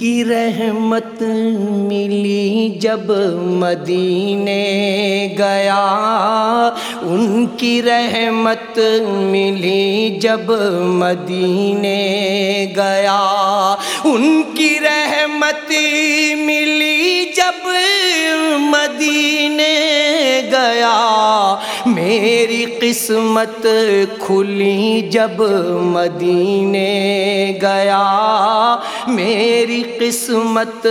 کی رحمت ملی جب مدینے گیا؟ ان کی رحمت ملی جب مدینے گیا؟ ان کی رحمت ملی جب مدینے گیا؟ میری قسمت کھلی جب مدینے گیا۔ میری قسمت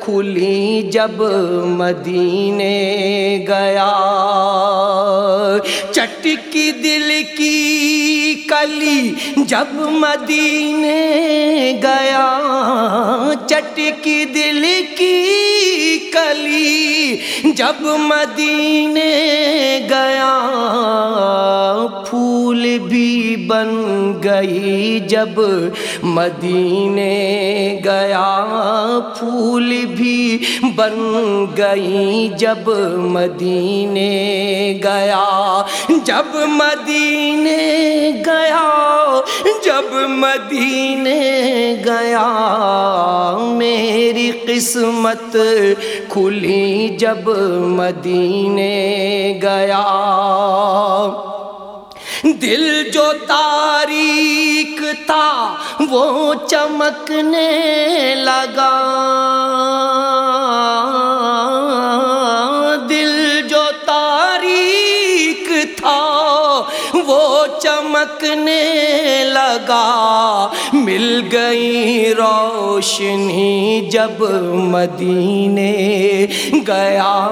کھلی جب مدینے گیا۔ چٹکی دل کی کلی جب مدینے گیا۔ چٹکی دل کی کلی جب مدینے گیا۔ پھول بھی بن گئی جب مدینے گیا، پھول بھی بن گئی جب مدینے گیا۔ جب مدینے گیا، جب مدینے گیا، میری قسمت کھلی جب مدینے گیا۔ دل جو تاریخ تھا وہ چمکنے لگا۔ دل جو تاریخ تھا وہ چمکنے لگا۔ مل گئی روشنی جب مدینے گیا۔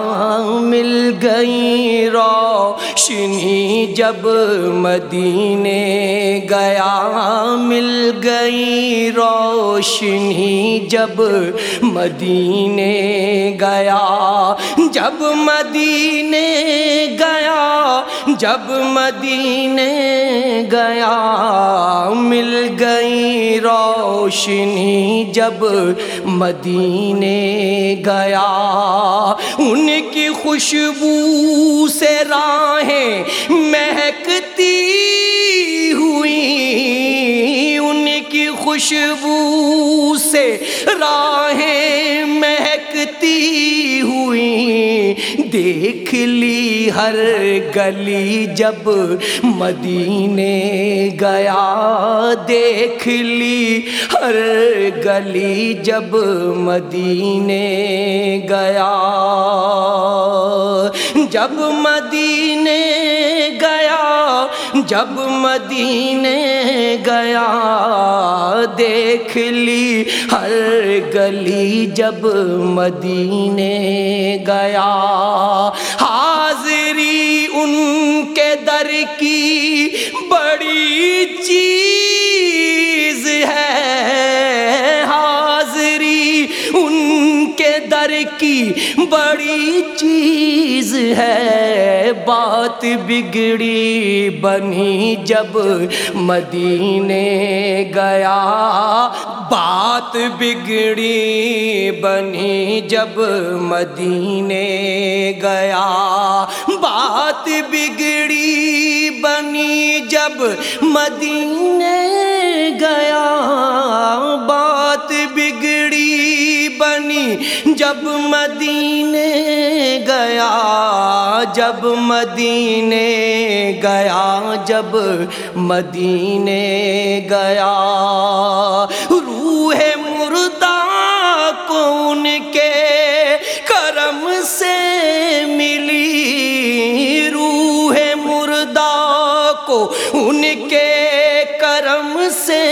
مل گئی روشنی جب مدینے گیا۔ مل گئی روشنی جب مدینے گیا۔ جب مدینے گیا جب مدینے گیا، مل گئی روشنی جب مدینے گیا۔ ان کی خوشبو سے راہیں مہکتی ہوئی۔ ان کی خوشبو سے راہیں مہکتی ہوئی دیکھ لی ہر گلی جب مدینے گیا دیکھ لی ہر گلی جب مدینے گیا جب مدینے گیا، دیکھ لی ہر گلی جب مدینے گیا۔ حاضری ان کے در کی بڑی چیز ہے۔ حاضری ان کے در کی بڑی چیز ہے۔ بات بگڑی بنی جب مدینے گیا۔ بات بگڑی بنی جب مدینے گیا۔ بات بگڑی بنی جب مدینے گیا۔ جب مدینے گیا، جب مدینے گیا، جب مدینے گیا۔ روح مردہ کو ان کے کرم سے ملی۔ روح مردہ کو ان کے کرم سے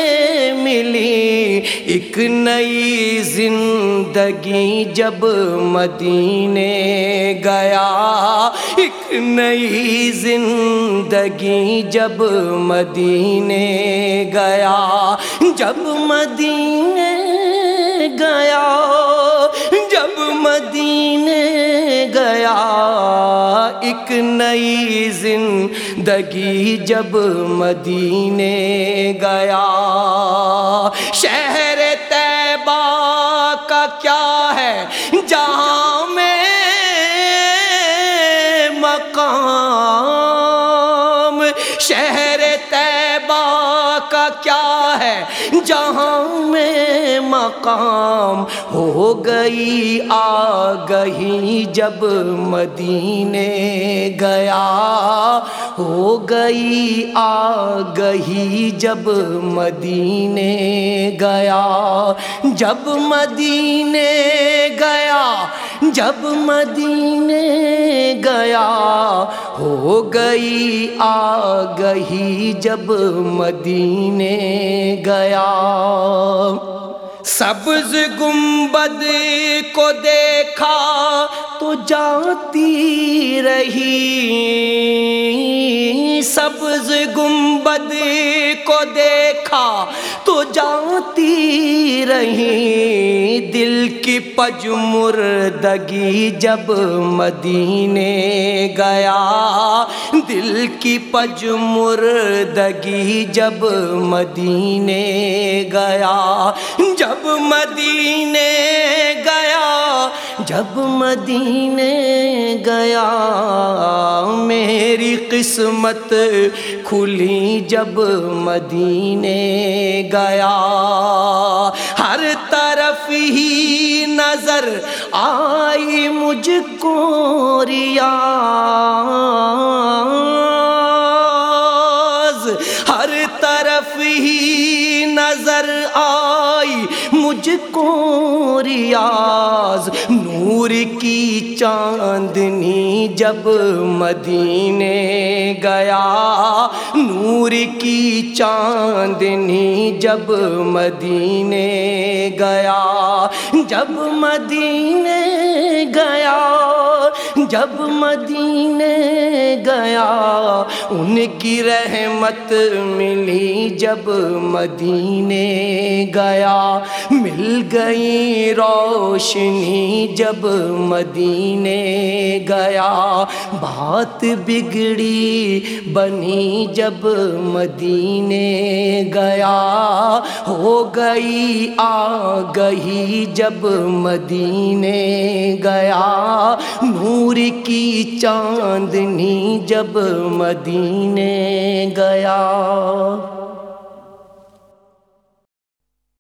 ملی۔ ایک نئی زندگی جب مدینے گیا، ایک نئی زندگی جب مدینے گیا۔ جب مدینے گیا۔ جب مدینے گیا ایک نئی زندگی جب مدینے گیا۔ شہر طیبہ کا کیا ہے؟ جہاں میں مقام۔ شہر طیبہ کا کیا ہے۔ جہاں میں مقام ہو گئی، آ گئی جب مدینے گیا۔ ہو گئی، آ گئی جب مدینے گیا۔ جب مدینے گیا جب مدینے گیا ہو گئی، آ گئی جب مدینے گیا۔ سبز گنبد کو دیکھا تو جاتی رہی۔ سبز گنبد کو دیکھا تو جاتی رہی۔ دل کی پج مردگی جب مدینے گیا۔ دل کی پج مردگی جب مدینے گیا۔ جب مدینے گیا۔ جب مدینے گیا۔ میری قسمت کھلی جب مدینے گیا۔ ہر طرف ہی نظر آئی مجھ کو ریا۔ نور کی چاندنی جب مدینے گیا، نور کی چاندنی جب مدینے گیا، جب مدینے گیا، جب مدینے گیا ان کی رحمت ملی جب مدینے گیا۔ مل گئی روشنی جب مدینے گیا۔ بات بگڑی بنی جب مدینے گیا۔ ہو گئی آ گئی جب مدینے گیا۔ نور کی چاندنی جب مدینے گیا۔